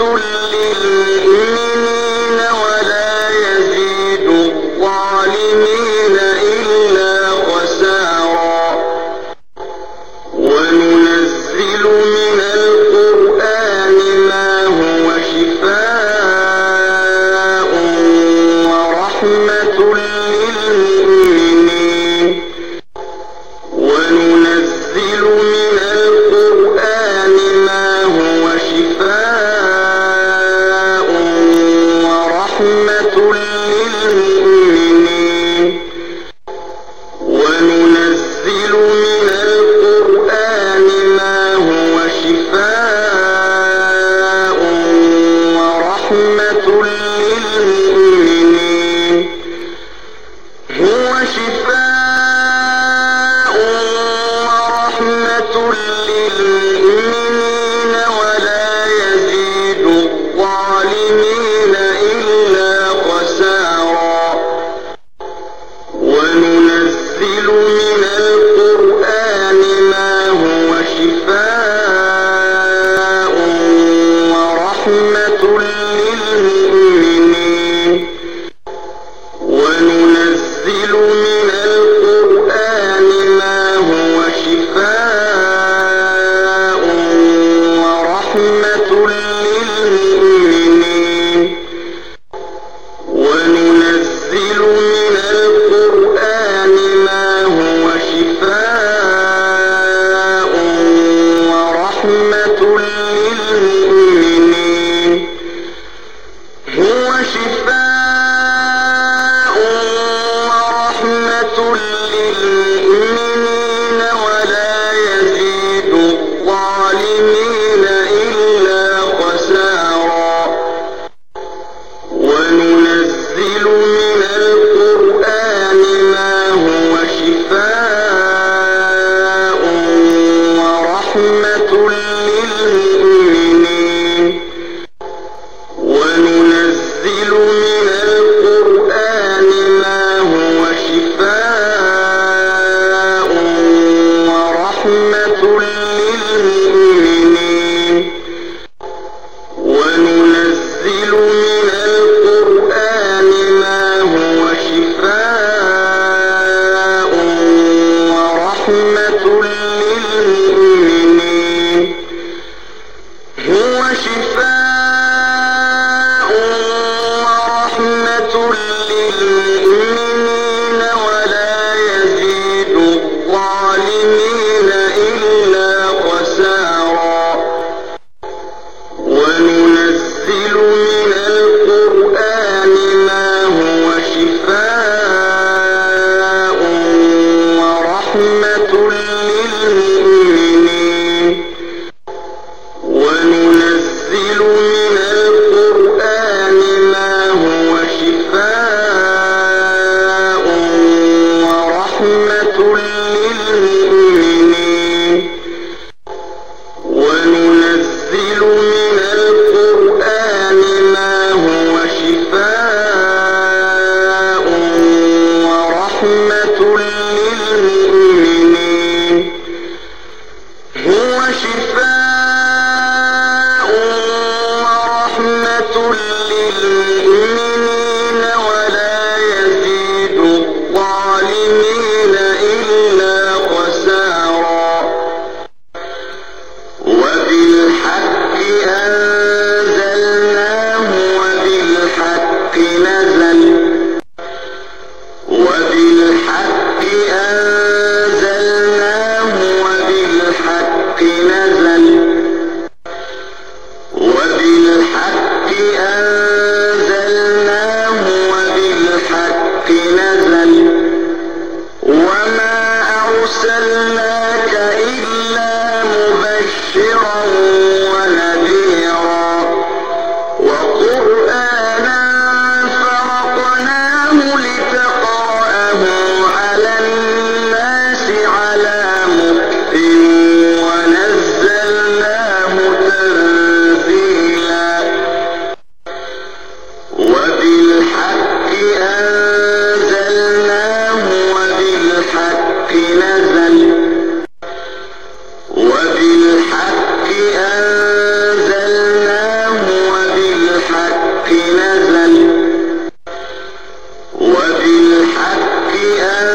ورحمة ورحمة للمؤمنين الظالمين وشفاء وبالحق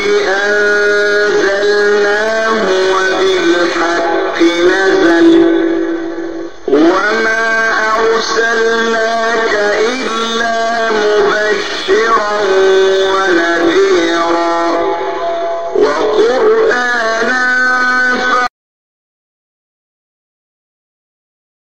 نزل وبالحق أنزلناه